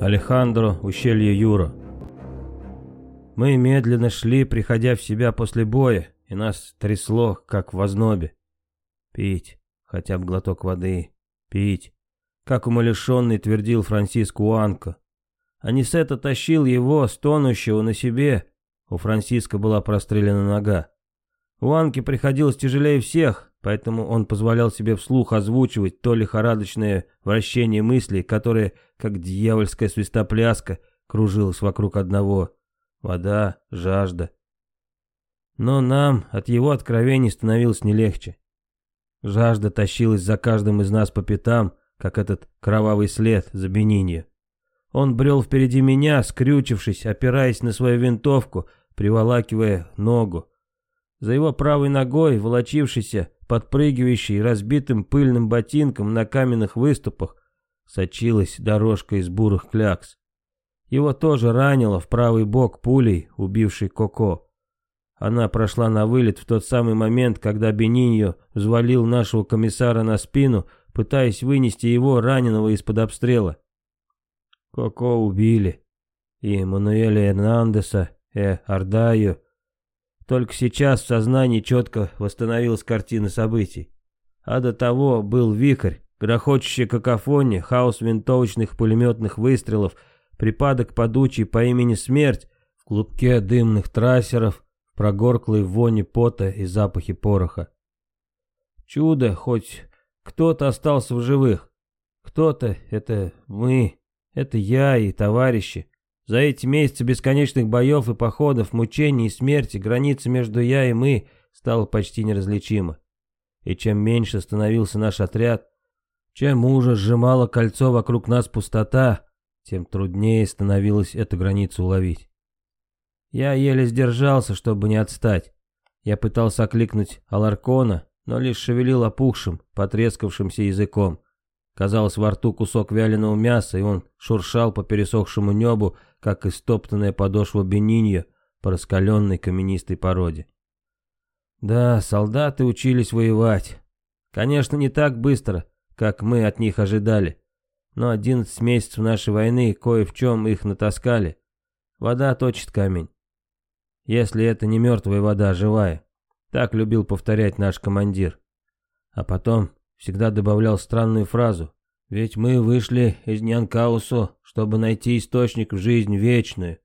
Алехандро, ущелье Юра. Мы медленно шли, приходя в себя после боя, и нас трясло, как в ознобе. Пить, хотя бы глоток воды, пить. Как умалишенный твердил Франциск Уанко. Анисета тащил его, стонущего, на себе. У Франциска была прострелена нога. Уанке приходилось тяжелее всех, поэтому он позволял себе вслух озвучивать то лихорадочное вращение мыслей, которое, как дьявольская свистопляска, кружилось вокруг одного. Вода, жажда. Но нам от его откровений становилось не легче. Жажда тащилась за каждым из нас по пятам, как этот кровавый след за Бениньо. Он брел впереди меня, скрючившись, опираясь на свою винтовку, приволакивая ногу. За его правой ногой, волочившейся, подпрыгивающей разбитым пыльным ботинком на каменных выступах, сочилась дорожка из бурых клякс. Его тоже ранило в правый бок пулей, убившей Коко. Она прошла на вылет в тот самый момент, когда Бениньо взвалил нашего комиссара на спину, пытаясь вынести его, раненого, из-под обстрела. Коко убили. И Мануэля Эрнандеса, и Ардаю, только сейчас в сознании четко восстановилась картина событий. А до того был вихрь, грохочущая какофония, хаос винтовочных пулеметных выстрелов, припадок подучий по имени Смерть, в клубке дымных трассеров, в прогорклой воне пота и запахе пороха. Чудо, хоть кто-то остался в живых. Кто-то — это мы, это я и товарищи. За эти месяцы бесконечных боев и походов, мучений и смерти граница между я и мы стала почти неразличима. И чем меньше становился наш отряд, чем уже сжимало кольцо вокруг нас пустота, тем труднее становилось эту границу уловить. Я еле сдержался, чтобы не отстать. Я пытался окликнуть Аларкона, но лишь шевелил опухшим, потрескавшимся языком. Казалось, во рту кусок вяленого мяса, и он шуршал по пересохшему небу, как истоптанная подошва бенинья по раскаленной каменистой породе. Да, солдаты учились воевать. Конечно, не так быстро, как мы от них ожидали. Но одиннадцать месяцев нашей войны кое в чем их натаскали. Вода точит камень. Если это не мертвая вода, а живая. Так любил повторять наш командир. А потом всегда добавлял странную фразу. Ведь мы вышли из Нянкаусу, чтобы найти источник в жизнь вечную.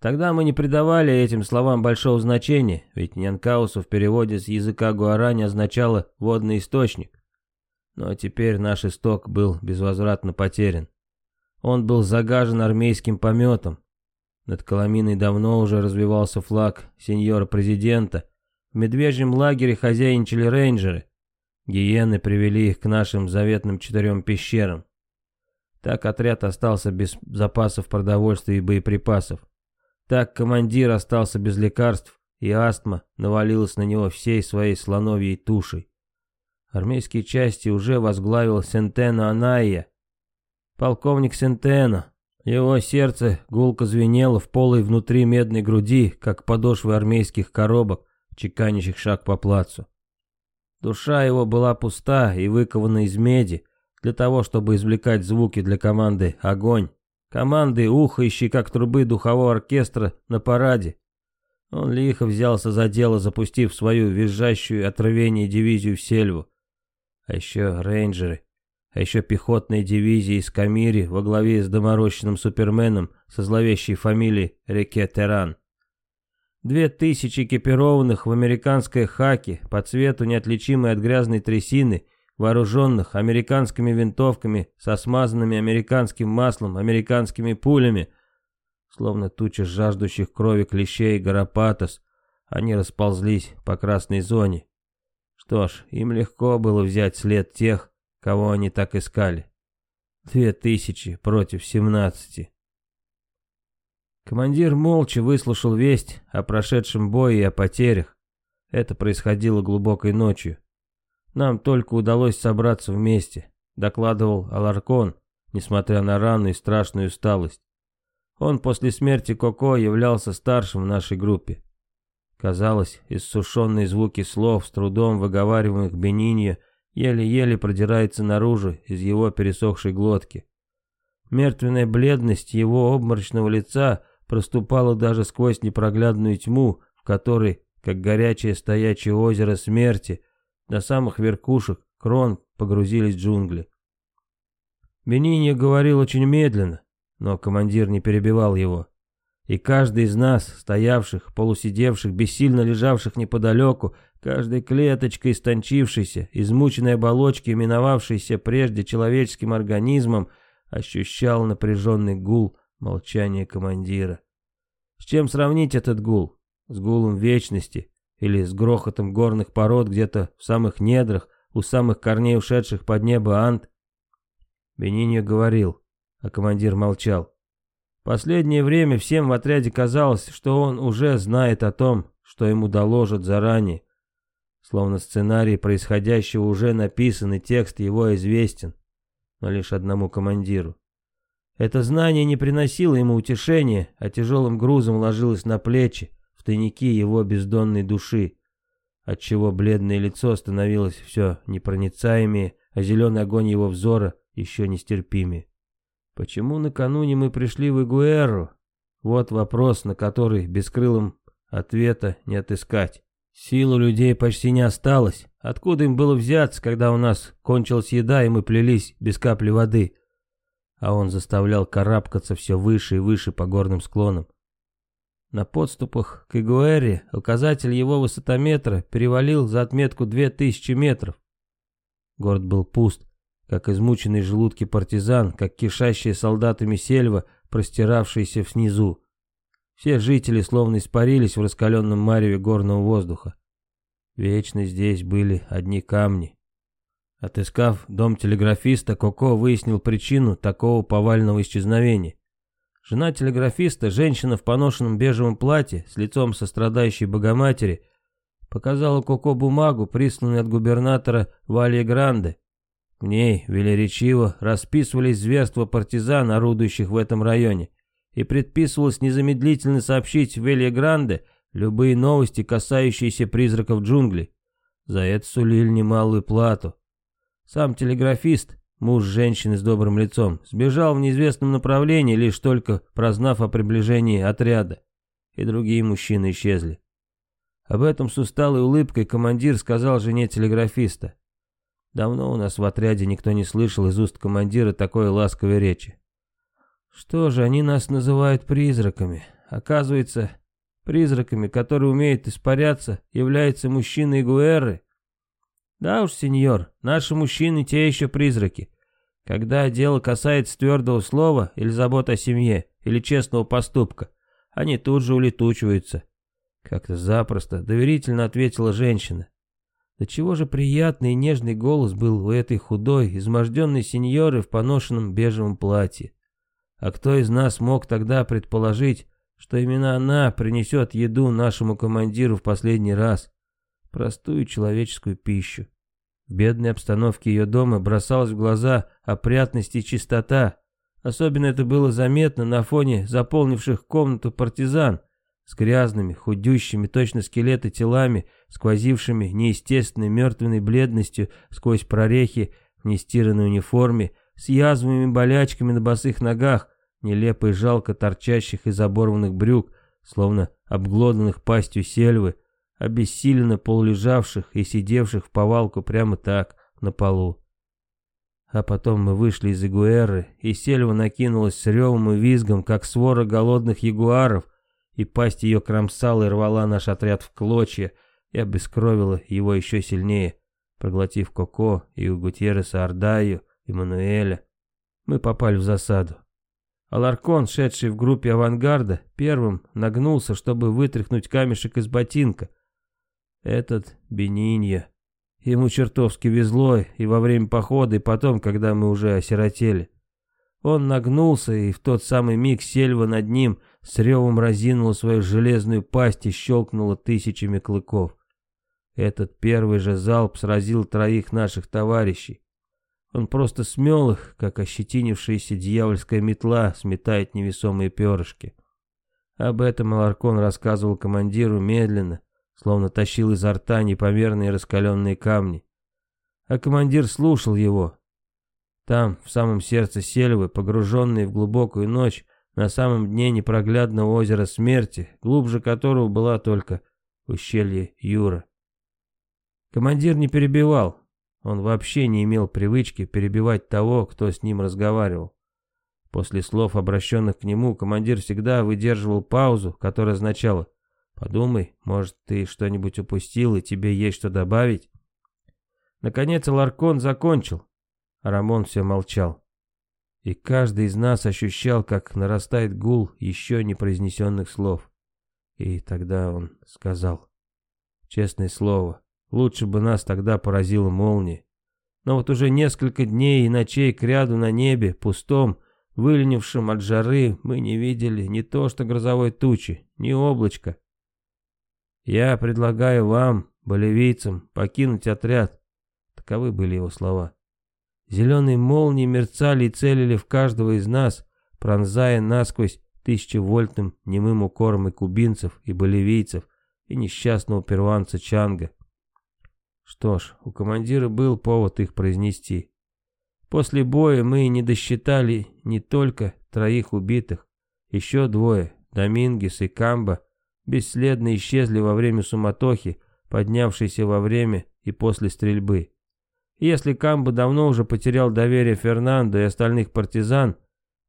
Тогда мы не придавали этим словам большого значения, ведь Нянкаусу в переводе с языка гуарани означало «водный источник». Но теперь наш исток был безвозвратно потерян. Он был загажен армейским пометом. Над Коломиной давно уже развивался флаг сеньора-президента. В медвежьем лагере хозяинчили рейнджеры. Гиены привели их к нашим заветным четырем пещерам. Так отряд остался без запасов продовольствия и боеприпасов. Так командир остался без лекарств, и астма навалилась на него всей своей слоновьей тушей. Армейские части уже возглавил Сентено Аная. Полковник Сентено. Его сердце гулко звенело в полой внутри медной груди, как подошвы армейских коробок, чеканящих шаг по плацу. Душа его была пуста и выкована из меди, для того, чтобы извлекать звуки для команды «Огонь», команды, ухающей как трубы духового оркестра на параде. Он лихо взялся за дело, запустив свою визжащую отравение дивизию в сельву. А еще рейнджеры, а еще пехотная дивизия из Камири во главе с доморощенным суперменом со зловещей фамилией Реке Теран. Две тысячи экипированных в американской хаке, по цвету неотличимой от грязной трясины, вооруженных американскими винтовками со смазанными американским маслом, американскими пулями. Словно туча жаждущих крови клещей гарапатос, они расползлись по красной зоне. Что ж, им легко было взять след тех, кого они так искали. Две тысячи против семнадцати. Командир молча выслушал весть о прошедшем бое и о потерях. Это происходило глубокой ночью. Нам только удалось собраться вместе, докладывал Аларкон, несмотря на рану и страшную усталость. Он после смерти Коко являлся старшим в нашей группе. Казалось, иссушенные звуки слов, с трудом выговариваемых Бениньо, еле-еле продираются наружу из его пересохшей глотки. Мертвенная бледность его обморочного лица проступала даже сквозь непроглядную тьму, в которой, как горячее стоячее озеро смерти, до самых верхушек крон погрузились джунгли. Бениньо говорил очень медленно, но командир не перебивал его. И каждый из нас, стоявших, полусидевших, бессильно лежавших неподалеку, каждой клеточкой истончившейся, измученной оболочки, миновавшейся прежде человеческим организмом, ощущал напряженный гул молчания командира. С чем сравнить этот гул? С гулом вечности или с грохотом горных пород где-то в самых недрах, у самых корней ушедших под небо ант? Бениньо говорил, а командир молчал. Последнее время всем в отряде казалось, что он уже знает о том, что ему доложат заранее. Словно сценарий происходящего уже написан и текст его известен, но лишь одному командиру. Это знание не приносило ему утешения, а тяжелым грузом ложилось на плечи, в тайники его бездонной души, отчего бледное лицо становилось все непроницаемее, а зеленый огонь его взора еще нестерпимее. Почему накануне мы пришли в Игуэру? Вот вопрос, на который бескрылым ответа не отыскать. Сил у людей почти не осталось. Откуда им было взяться, когда у нас кончилась еда, и мы плелись без капли воды? А он заставлял карабкаться все выше и выше по горным склонам. На подступах к Игуэре указатель его высотометра перевалил за отметку 2000 метров. Город был пуст, как измученный желудки партизан, как кишащие солдатами сельва, простиравшиеся снизу. Все жители словно испарились в раскаленном мареве горного воздуха. Вечно здесь были одни камни. Отыскав дом телеграфиста, Коко выяснил причину такого повального исчезновения. Жена телеграфиста, женщина в поношенном бежевом платье, с лицом сострадающей Богоматери, показала Коко бумагу, присланную от губернатора Валье Гранде, в ней велеречиво расписывались зверства партизан, орудующих в этом районе, и предписывалось незамедлительно сообщить Велье Гранде любые новости, касающиеся призраков джунглей. За это сулили немалую плату. Сам телеграфист, муж женщины с добрым лицом, сбежал в неизвестном направлении, лишь только прознав о приближении отряда, и другие мужчины исчезли. Об этом с усталой улыбкой командир сказал жене телеграфиста. Давно у нас в отряде никто не слышал из уст командира такой ласковой речи. Что же, они нас называют призраками. Оказывается, призраками, которые умеют испаряться, являются мужчины Игуэры. Да уж, сеньор, наши мужчины те еще призраки. Когда дело касается твердого слова или заботы о семье, или честного поступка, они тут же улетучиваются. Как-то запросто, доверительно ответила женщина. Да чего же приятный и нежный голос был у этой худой, изможденной сеньоры в поношенном бежевом платье. А кто из нас мог тогда предположить, что именно она принесет еду нашему командиру в последний раз? Простую человеческую пищу. В бедной обстановке ее дома бросалась в глаза опрятность и чистота. Особенно это было заметно на фоне заполнивших комнату партизан, с грязными, худющими, точно скелеты телами, сквозившими неестественной мертвенной бледностью сквозь прорехи в нестиранной униформе, с язвами и болячками на босых ногах, нелепо и жалко торчащих из оборванных брюк, словно обглоданных пастью сельвы, обессиленно полулежавших и сидевших в повалку прямо так, на полу. А потом мы вышли из Игуэры, и сельва накинулась с ревом и визгом, как свора голодных ягуаров, и пасть ее кромсала и рвала наш отряд в клочья, и обескровила его еще сильнее, проглотив Коко и у Гутьерреса Ардаю и Мануэля. Мы попали в засаду. Аларкон, шедший в группе авангарда, первым нагнулся, чтобы вытряхнуть камешек из ботинка. Этот Бенинья. Ему чертовски везло и во время похода, и потом, когда мы уже осиротели. Он нагнулся, и в тот самый миг сельва над ним с ревом разинула свою железную пасть и щелкнула тысячами клыков. Этот первый же залп сразил троих наших товарищей. Он просто смел их, как ощетинившаяся дьявольская метла сметает невесомые перышки. Об этом Аларкон рассказывал командиру медленно, словно тащил изо рта непомерные раскаленные камни. А командир слушал его, Там, в самом сердце сельвы, погруженные в глубокую ночь, на самом дне непроглядного озера смерти, глубже которого была только ущелье Юра. Командир не перебивал, он вообще не имел привычки перебивать того, кто с ним разговаривал. После слов, обращенных к нему, командир всегда выдерживал паузу, которая означала «Подумай, может, ты что-нибудь упустил и тебе есть что добавить?» Наконец Ларкон закончил, Рамон все молчал. И каждый из нас ощущал, как нарастает гул еще не произнесенных слов. И тогда он сказал, честное слово, лучше бы нас тогда поразила молния. Но вот уже несколько дней и ночей к ряду на небе, пустом, выленившем от жары, мы не видели ни то что грозовой тучи, ни облачка. Я предлагаю вам, болевийцам, покинуть отряд, Таковы были его слова. Зеленые молнии мерцали и целили в каждого из нас, пронзая насквозь тысячевольтным немым укором и кубинцев, и боливийцев, и несчастного перуанца Чанга. Что ж, у командира был повод их произнести. После боя мы не досчитали не только троих убитых, еще двое, Домингес и Камба, бесследно исчезли во время суматохи, поднявшейся во время и после стрельбы. Если Камбо давно уже потерял доверие Фернандо и остальных партизан,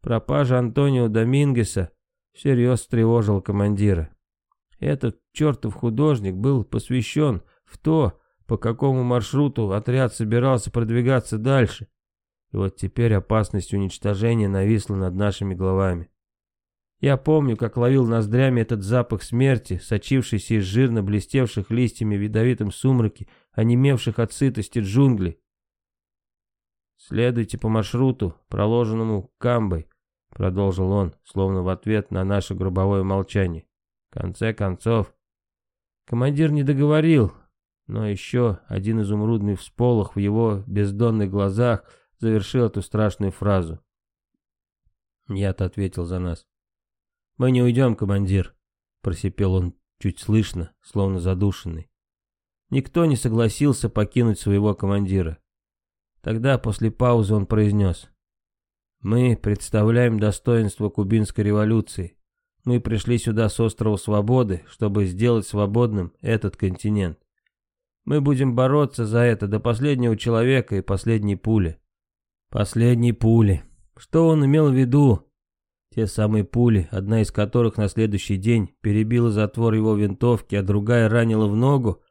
пропажа Антонио Домингеса всерьез встревожила командира. Этот чертов художник был посвящен в то, по какому маршруту отряд собирался продвигаться дальше. И вот теперь опасность уничтожения нависла над нашими головами. Я помню, как ловил ноздрями этот запах смерти, сочившийся из жирно блестевших листьями в ядовитом сумраке, онемевших от сытости джунглей. «Следуйте по маршруту, проложенному Камбой», — продолжил он, словно в ответ на наше грубовое молчание. «В конце концов...» Командир не договорил, но еще один изумрудный всполох в его бездонных глазах завершил эту страшную фразу. Я-то ответил за нас. «Мы не уйдем, командир», — просипел он чуть слышно, словно задушенный. Никто не согласился покинуть своего командира. Тогда после паузы он произнес. «Мы представляем достоинство кубинской революции. Мы пришли сюда с острова Свободы, чтобы сделать свободным этот континент. Мы будем бороться за это до последнего человека и последней пули». Последней пули. Что он имел в виду? Те самые пули, одна из которых на следующий день перебила затвор его винтовки, а другая ранила в ногу.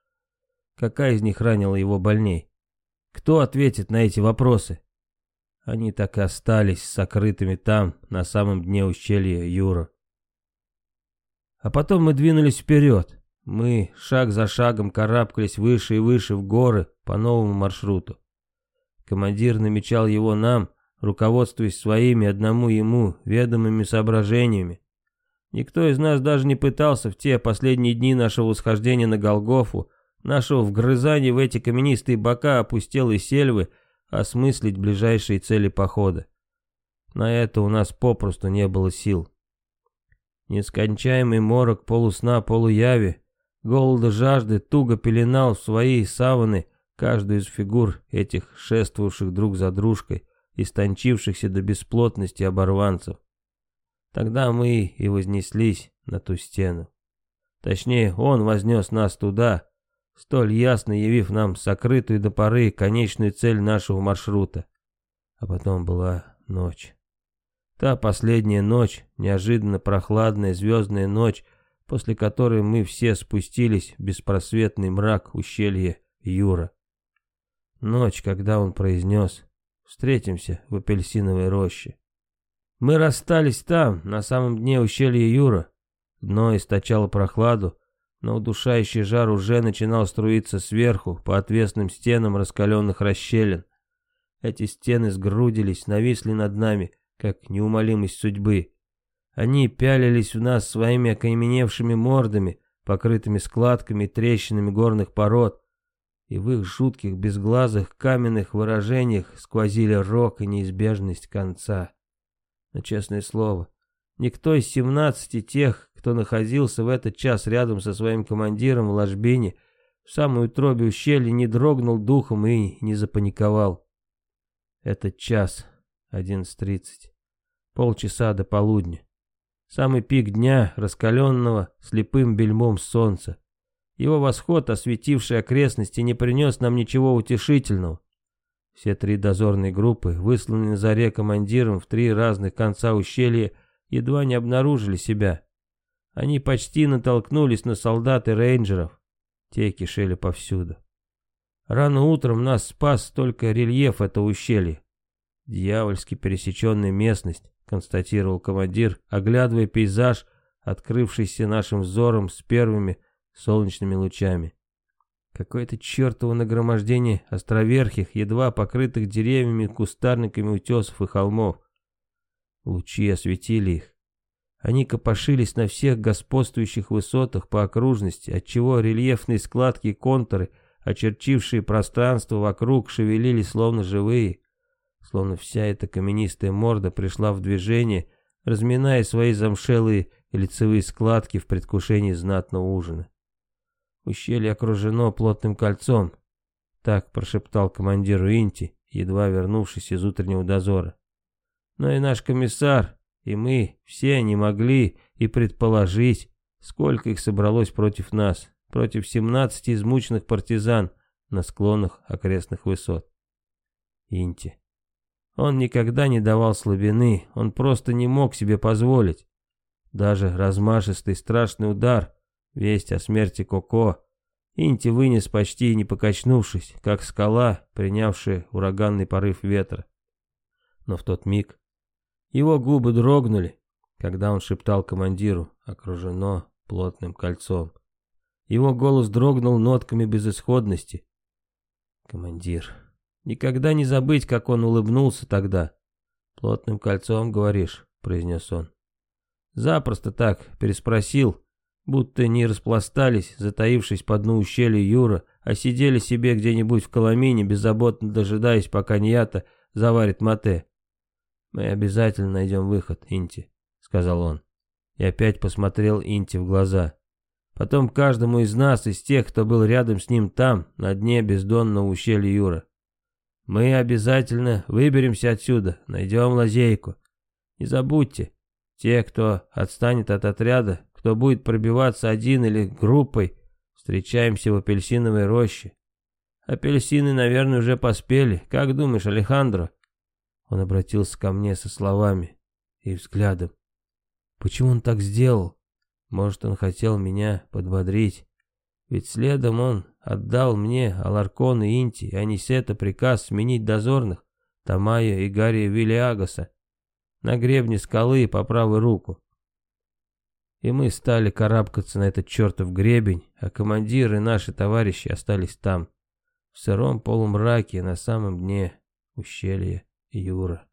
Какая из них ранила его больней? Кто ответит на эти вопросы? Они так и остались сокрытыми там, на самом дне ущелья Юра. А потом мы двинулись вперед. Мы шаг за шагом карабкались выше и выше в горы по новому маршруту. Командир намечал его нам, руководствуясь своими одному ему ведомыми соображениями. Никто из нас даже не пытался в те последние дни нашего восхождения на Голгофу нашего вгрызания в эти каменистые бока опустелой сельвы осмыслить ближайшие цели похода. На это у нас попросту не было сил. Нескончаемый морок полусна полуяви, голода жажды туго пеленал в свои саваны каждую из фигур этих шествовавших друг за дружкой, истончившихся до бесплотности оборванцев. Тогда мы и вознеслись на ту стену. Точнее, он вознес нас туда, столь ясно явив нам сокрытую до поры конечную цель нашего маршрута. А потом была ночь. Та последняя ночь, неожиданно прохладная звездная ночь, после которой мы все спустились в беспросветный мрак ущелья Юра. Ночь, когда он произнес «Встретимся в апельсиновой роще». Мы расстались там, на самом дне ущелья Юра. Дно источало прохладу, но удушающий жар уже начинал струиться сверху, по отвесным стенам раскаленных расщелин. Эти стены сгрудились, нависли над нами, как неумолимость судьбы. Они пялились в нас своими окаменевшими мордами, покрытыми складками и трещинами горных пород, и в их жутких безглазых каменных выражениях сквозили рок и неизбежность конца. Но, честное слово, никто из семнадцати тех, кто находился в этот час рядом со своим командиром в ложбине, в самой утробе ущелья не дрогнул духом и не запаниковал. Это час, 11.30. Полчаса до полудня. Самый пик дня, раскаленного слепым бельмом солнца. Его восход, осветивший окрестности, не принес нам ничего утешительного. Все три дозорные группы, высланные заре командиром в три разных конца ущелья, едва не обнаружили себя. Они почти натолкнулись на солдат и рейнджеров. Те кишели повсюду. Рано утром нас спас только рельеф этого ущелья. Дьявольски пересеченная местность, констатировал командир, оглядывая пейзаж, открывшийся нашим взором с первыми солнечными лучами. Какое-то чертово нагромождение островерхих, едва покрытых деревьями, кустарниками утесов и холмов. Лучи осветили их. Они копошились на всех господствующих высотах по окружности, отчего рельефные складки и контуры, очерчившие пространство вокруг, шевелились словно живые, словно вся эта каменистая морда пришла в движение, разминая свои замшелые лицевые складки в предвкушении знатного ужина. Ущелье окружено плотным кольцом. Так прошептал командиру Инти, едва вернувшись из утреннего дозора. Но и наш комиссар, и мы все не могли и предположить, сколько их собралось против нас, против 17 измученных партизан на склонах окрестных высот. Инти. Он никогда не давал слабины, он просто не мог себе позволить. Даже размашистый страшный удар Весть о смерти Коко Инти вынес почти не покачнувшись, как скала, принявшая ураганный порыв ветра. Но в тот миг его губы дрогнули, когда он шептал командиру, окружено плотным кольцом. Его голос дрогнул нотками безысходности. «Командир, никогда не забыть, как он улыбнулся тогда. Плотным кольцом, говоришь?» — произнес он. Запросто так переспросил, Будто не распластались, затаившись по дну ущелья Юра, а сидели себе где-нибудь в Коломине, беззаботно дожидаясь, пока Ньята заварит мате. «Мы обязательно найдем выход, Инти», — сказал он. И опять посмотрел Инти в глаза. Потом каждому из нас, из тех, кто был рядом с ним там, на дне бездонного ущелья Юра. Мы обязательно выберемся отсюда, найдем лазейку. Не забудьте, те, кто отстанет от отряда, кто будет пробиваться один или группой, встречаемся в апельсиновой роще. Апельсины, наверное, уже поспели. Как думаешь, Алехандро?» Он обратился ко мне со словами и взглядом. Почему он так сделал? Может, он хотел меня подбодрить. Ведь следом он отдал мне Аларкон и Инти, и Анисета приказ сменить дозорных Тамая и Гарри Виллиагаса на гребне скалы по правую руку. И мы стали карабкаться на этот чертов гребень, а командиры и наши товарищи остались там, в сыром полумраке на самом дне ущелья Юра.